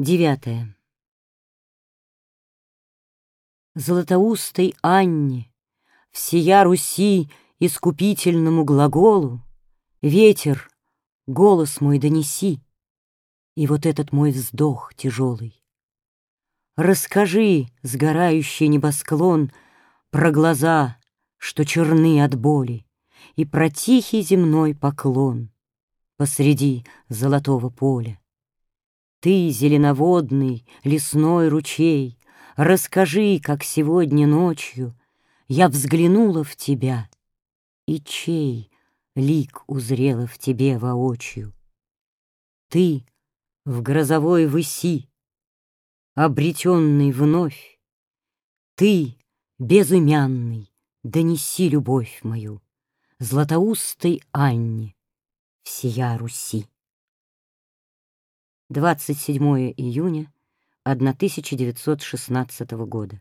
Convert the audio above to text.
Девятое. Златоустой Анне, Всея Руси искупительному глаголу, Ветер, голос мой донеси, И вот этот мой вздох тяжелый. Расскажи, сгорающий небосклон, Про глаза, что черны от боли, И про тихий земной поклон Посреди золотого поля. Ты, зеленоводный, лесной ручей, Расскажи, как сегодня ночью Я взглянула в тебя, и чей Лик узрела в тебе воочию. Ты в грозовой выси, Обретенный вновь, Ты, безымянный, донеси любовь мою Златоустой Анне, всея Руси. 27 июня 1916 года.